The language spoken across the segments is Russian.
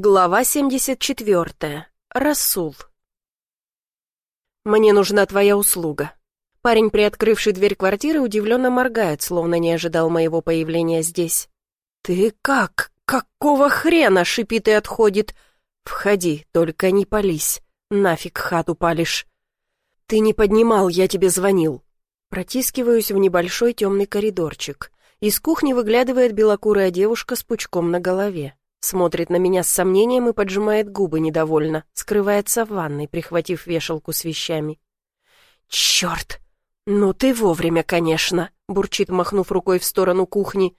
Глава 74. Расул. «Мне нужна твоя услуга». Парень, приоткрывший дверь квартиры, удивленно моргает, словно не ожидал моего появления здесь. «Ты как? Какого хрена?» — шипит и отходит. «Входи, только не пались. Нафиг хату палишь». «Ты не поднимал, я тебе звонил». Протискиваюсь в небольшой темный коридорчик. Из кухни выглядывает белокурая девушка с пучком на голове. Смотрит на меня с сомнением и поджимает губы недовольно, скрывается в ванной, прихватив вешалку с вещами. «Черт! Ну ты вовремя, конечно!» — бурчит, махнув рукой в сторону кухни.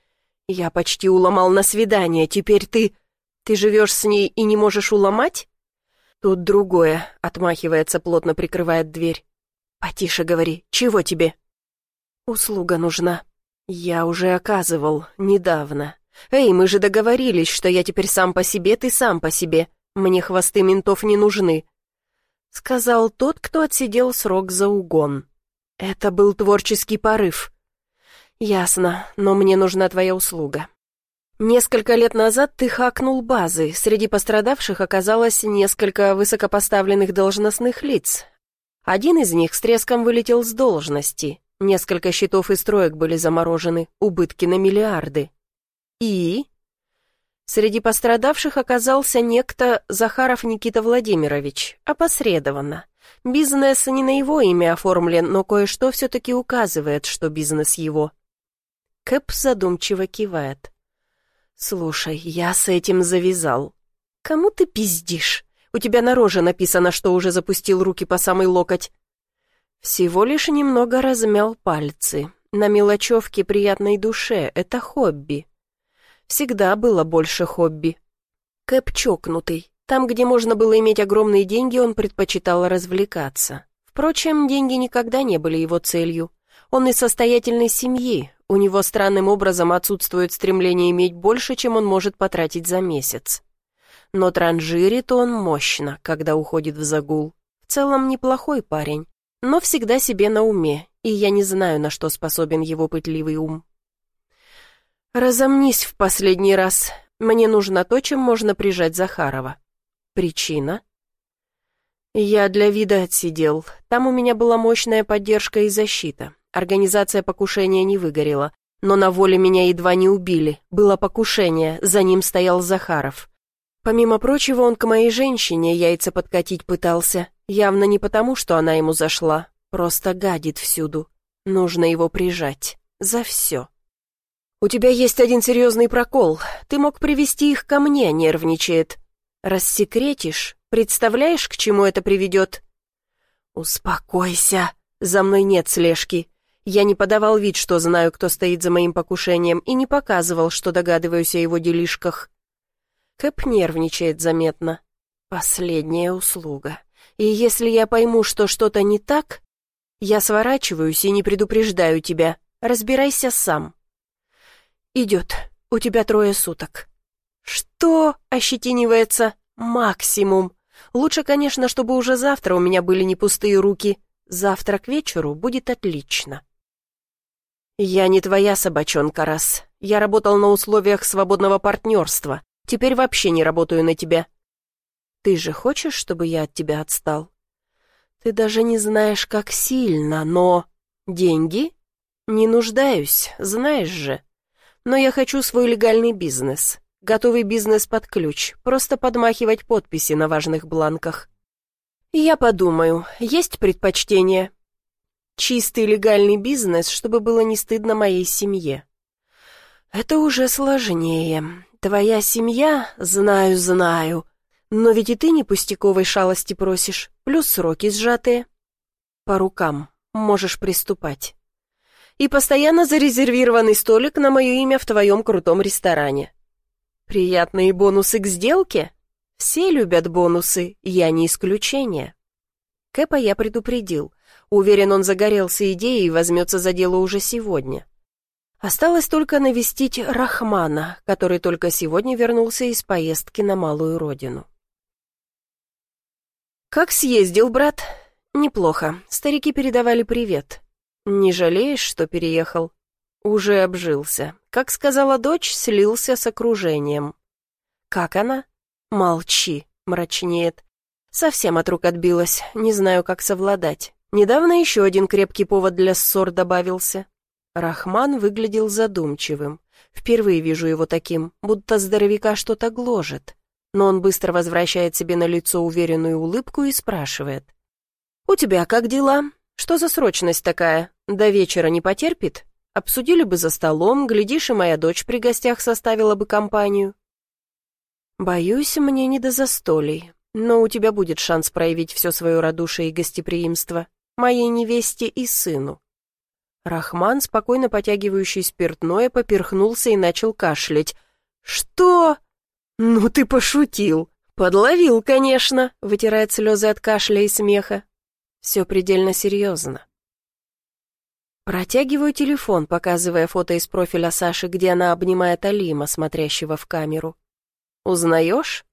«Я почти уломал на свидание, теперь ты... Ты живешь с ней и не можешь уломать?» «Тут другое», — отмахивается, плотно прикрывает дверь. «Потише говори, чего тебе?» «Услуга нужна. Я уже оказывал, недавно. «Эй, мы же договорились, что я теперь сам по себе, ты сам по себе. Мне хвосты ментов не нужны», — сказал тот, кто отсидел срок за угон. «Это был творческий порыв». «Ясно, но мне нужна твоя услуга». Несколько лет назад ты хакнул базы. Среди пострадавших оказалось несколько высокопоставленных должностных лиц. Один из них с треском вылетел с должности. Несколько счетов и строек были заморожены, убытки на миллиарды. И? Среди пострадавших оказался некто Захаров Никита Владимирович, опосредованно. Бизнес не на его имя оформлен, но кое-что все-таки указывает, что бизнес его. Кэп задумчиво кивает. «Слушай, я с этим завязал. Кому ты пиздишь? У тебя на роже написано, что уже запустил руки по самый локоть». Всего лишь немного размял пальцы. На мелочевке приятной душе — это хобби всегда было больше хобби. Кэп чокнутый. Там, где можно было иметь огромные деньги, он предпочитал развлекаться. Впрочем, деньги никогда не были его целью. Он из состоятельной семьи, у него странным образом отсутствует стремление иметь больше, чем он может потратить за месяц. Но транжирит он мощно, когда уходит в загул. В целом неплохой парень, но всегда себе на уме, и я не знаю, на что способен его пытливый ум. «Разомнись в последний раз. Мне нужно то, чем можно прижать Захарова». «Причина?» «Я для вида отсидел. Там у меня была мощная поддержка и защита. Организация покушения не выгорела. Но на воле меня едва не убили. Было покушение, за ним стоял Захаров. Помимо прочего, он к моей женщине яйца подкатить пытался. Явно не потому, что она ему зашла. Просто гадит всюду. Нужно его прижать. За все. «У тебя есть один серьезный прокол. Ты мог привести их ко мне», — нервничает. «Рассекретишь? Представляешь, к чему это приведет?» «Успокойся. За мной нет слежки. Я не подавал вид, что знаю, кто стоит за моим покушением, и не показывал, что догадываюсь о его делишках». Кэп нервничает заметно. «Последняя услуга. И если я пойму, что что-то не так, я сворачиваюсь и не предупреждаю тебя. Разбирайся сам». «Идет. У тебя трое суток». «Что?» — ощетинивается. «Максимум. Лучше, конечно, чтобы уже завтра у меня были не пустые руки. Завтра к вечеру будет отлично». «Я не твоя собачонка, раз. Я работал на условиях свободного партнерства. Теперь вообще не работаю на тебя». «Ты же хочешь, чтобы я от тебя отстал?» «Ты даже не знаешь, как сильно, но...» «Деньги?» «Не нуждаюсь, знаешь же». Но я хочу свой легальный бизнес. Готовый бизнес под ключ, просто подмахивать подписи на важных бланках. Я подумаю, есть предпочтение? Чистый легальный бизнес, чтобы было не стыдно моей семье. Это уже сложнее. Твоя семья, знаю, знаю. Но ведь и ты не пустяковой шалости просишь, плюс сроки сжатые. По рукам, можешь приступать и постоянно зарезервированный столик на мое имя в твоем крутом ресторане. Приятные бонусы к сделке? Все любят бонусы, я не исключение. Кэпа я предупредил. Уверен, он загорелся идеей и возьмется за дело уже сегодня. Осталось только навестить Рахмана, который только сегодня вернулся из поездки на малую родину. «Как съездил, брат?» «Неплохо. Старики передавали привет. «Не жалеешь, что переехал?» «Уже обжился. Как сказала дочь, слился с окружением». «Как она?» Молчи, мрачнеет. Совсем от рук отбилась, не знаю, как совладать. Недавно еще один крепкий повод для ссор добавился. Рахман выглядел задумчивым. Впервые вижу его таким, будто здоровяка что-то гложет. Но он быстро возвращает себе на лицо уверенную улыбку и спрашивает. «У тебя как дела? Что за срочность такая? До вечера не потерпит? Обсудили бы за столом, глядишь, и моя дочь при гостях составила бы компанию». «Боюсь, мне не до застолий, но у тебя будет шанс проявить все свое радушие и гостеприимство, моей невесте и сыну». Рахман, спокойно потягивающий спиртное, поперхнулся и начал кашлять. «Что?» «Ну ты пошутил!» «Подловил, конечно», — вытирает слезы от кашля и смеха. «Все предельно серьезно». Протягиваю телефон, показывая фото из профиля Саши, где она обнимает Алима, смотрящего в камеру. «Узнаешь?»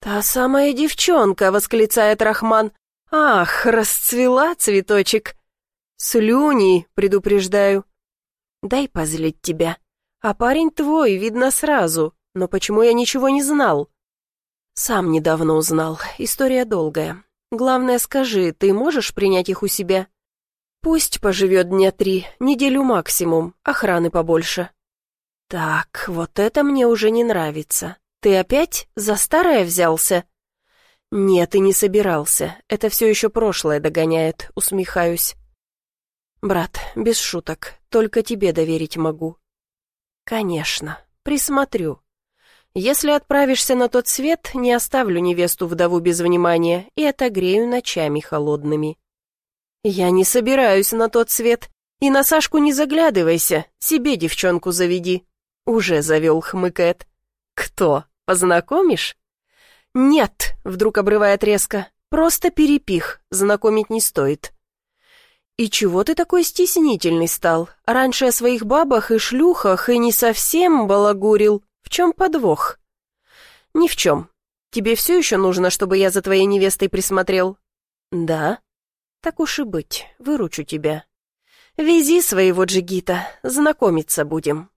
«Та самая девчонка!» — восклицает Рахман. «Ах, расцвела цветочек!» «Слюни!» — предупреждаю. «Дай позлить тебя. А парень твой, видно сразу. Но почему я ничего не знал?» «Сам недавно узнал. История долгая. Главное, скажи, ты можешь принять их у себя?» «Пусть поживет дня три, неделю максимум, охраны побольше». «Так, вот это мне уже не нравится. Ты опять за старое взялся?» «Нет, и не собирался. Это все еще прошлое догоняет», — усмехаюсь. «Брат, без шуток, только тебе доверить могу». «Конечно, присмотрю. Если отправишься на тот свет, не оставлю невесту-вдову без внимания и отогрею ночами холодными». «Я не собираюсь на тот свет. И на Сашку не заглядывайся, себе девчонку заведи». «Уже завел», — хмыкает. «Кто? Познакомишь?» «Нет», — вдруг обрывает резко. «Просто перепих, знакомить не стоит». «И чего ты такой стеснительный стал? Раньше о своих бабах и шлюхах и не совсем балагурил. Чем подвох?» «Ни в чем. Тебе все еще нужно, чтобы я за твоей невестой присмотрел?» «Да». «Так уж и быть, выручу тебя». «Вези своего джигита, знакомиться будем».